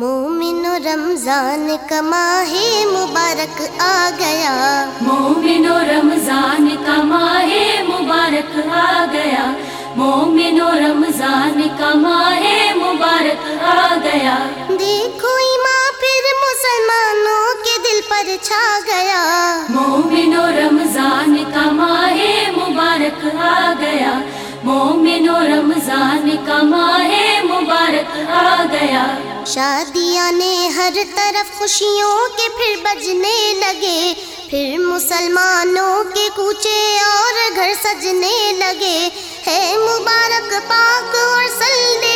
مومن رمضان کا ماہ مبارک آ گیا۔ مومن رمضان کا ماہ مبارک آ گیا۔ مومن رمضان کا ماہ مبارک آ گیا۔ دیکھو ایماں پھر مسلمانوں کے دل پر چھا گیا۔ مومن رمضان کا ماہ مبارک آ گیا۔ مومن رمضان کا ماہ مبارک آ گیا۔ شادیاں نے ہر طرف خوشیوں کے پھر بجنے لگے۔ پھر مسلمانوں کے کوچے اور گھر سجنے لگے۔ ہے مبارک پاک اور سلے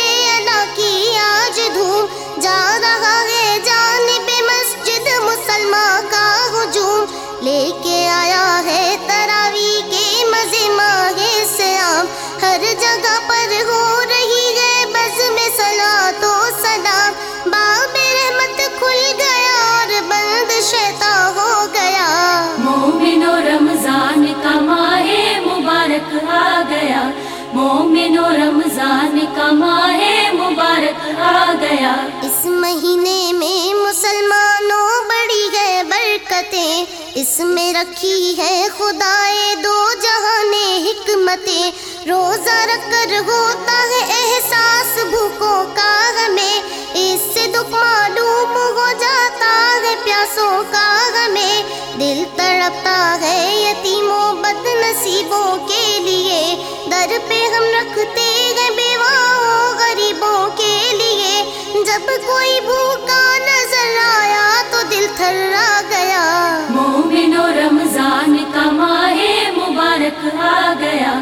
مومن و رمضان کا ماہ مبارک آ گیا۔ اس مہینے میں مسلمانوں بڑی ہے برکتیں۔ اس میں رکھی ہے خدائے دو جہاں حکمتیں۔ روزہ رکھ کر ہوتا ہے احساس بھوکوں کا ہمیں۔ اس سے دکھ معلوم ہو جاتا ہے پیاسوں کا ہمیں۔ دل تڑپتا ہے یتیموں بد نصیبوں کے لیے۔ در پہ رکھتے ہیں بیواؤں غریبوں کے لیے جب کوئی بھوکا نظر آیا تو دل تھرا گیا مومن و رمضان کا ماہ مبارک آ گیا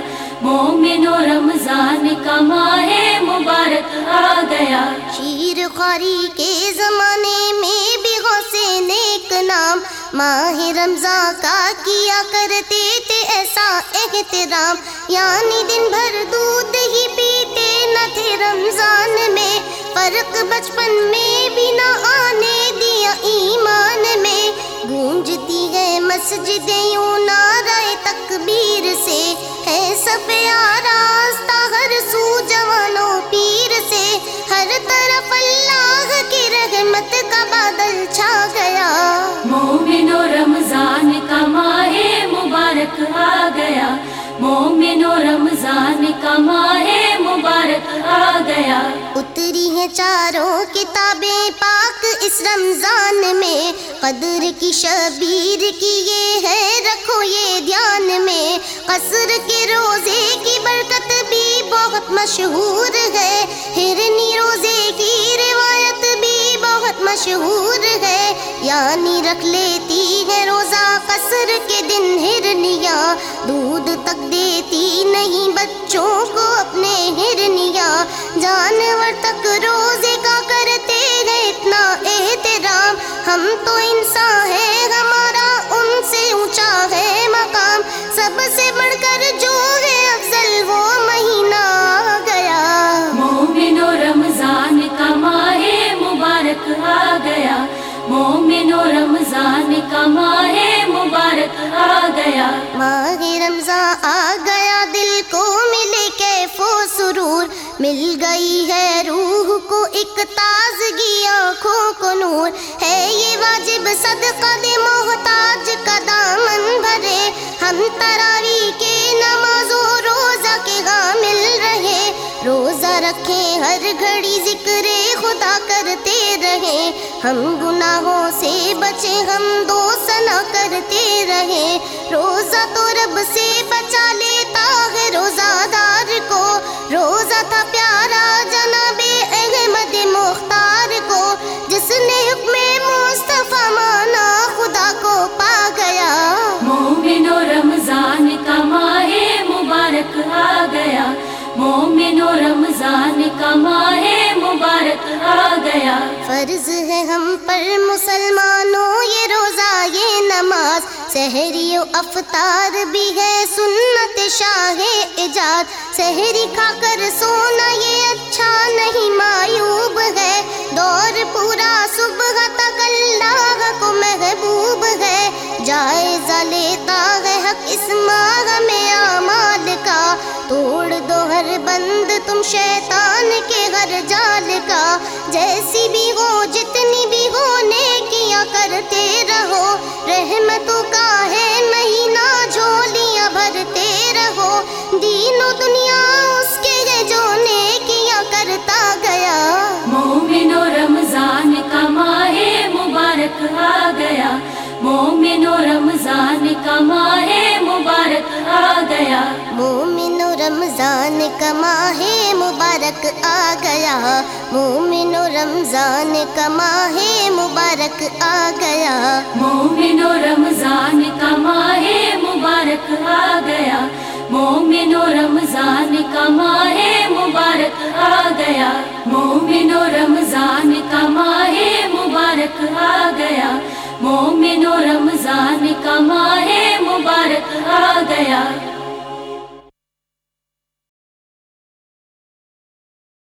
مومن و رمضان کا ماہ مبارک آ گیا شیر خواری کے زمانے میں ماہ رمضان کا کیا کرتے تھے ایسا احترام؟ یعنی دن بھر دودھ ہی پیتے نہ تھے رمضان میں۔ فرق بچپن میں بھی نہ آنے دیا ایمان میں۔ گونجتی ہے مسجد یوں نعرہ تکبیر سے۔ ہے سب آراستہ ہر سو جوانوں پیر سے۔ ہر طرف اللہ کی رحمت کا بادل چھا گیا۔ مومن و رمضان کا ماہ مبارک آ گیا۔ مومن و رمضان کا ماہ مبارک آ گیا۔ اتری ہیں چاروں کتابیں پاک اس رمضان میں۔ قدر کی شبیر کی یہ ہے رکھو یہ دھیان میں۔ قصر کے روزے کی برکت بھی بہت مشہور ہے۔ مشہور ہے۔ یعنی رکھ لیتی ہے روزہ قصر کے دن ہرنیا دودھ تک دیتی نہیں بچوں کو اپنے ہرنیا جانور تک روزے کا کرتے ہیں اتنا احترام۔ ہم تو انسان مومن و رمضان کا ماہ مبارک آ گیا۔ ماہ رمضان آ گیا، دل کو ملے کیف و سرور۔ مل گئی ہے روح کو ایک تازگی آنکھوں کو نور۔ ہے یہ واجب صدقہ دے محتاج کا دامن بھرے۔ ہم تراوی کے نماز و روزہ کے حامل رہے۔ روزہ رکھیں ہر گھڑی ذکر خدا کرتے۔ رہیں ہم گناہوں سے بچے، ہم دو سنا کرتے رہیں روزہ تو رب سے بچا لیتا ہے روزہ دار کو۔ روزہ تھا پیارا جناب احمد مختار کو، جس نے حکم مصطفیٰ مانا خدا کو پا گیا۔ مومن و رمضان کا ماہ مبارک آ گیا۔ مومن و رمضان کا ماہ فرض ہے ہم پر مسلمانوں، یہ روزہ، یہ نماز۔ سحری و افطار بھی ہے سنت شاہ ایجاد۔ سحری کھا کر سونا یہ اچھا نہیں معیوب ہے۔ دور پورا صبح تک اللہ کو محبوب ہے۔ جائزہ لیتا ہے حق اس ماہ میں کا توڑ دو ہر بند تم شیطان کے ہر جال کا۔ جیسی بھی ہو، جتنی بھی ہو، نیکیاں کرتے رہو۔ رحمتوں کا ہے مہینہ، جھولیاں بھرتے رہو۔ دین و دنیا اس کے ہے جو نیکیاں کرتا گیا۔ مومن و رمضان کا ماہ مبارک آ گیا۔ مومن و رمضان کا ماہ مبارک آ گیا۔ مومن و رمضان کا ماہ مبارک آ گیا۔ مومن و رمضان کا ماہ مبارک آ گیا۔ مومن و رمضان کا ماہ مبارک آ گیا۔ مومن و رمضان کا ماہ مبارک آ گیا۔ مومن و رمضان کا ماہ رمضان کا ماہ مبارک آ گیا۔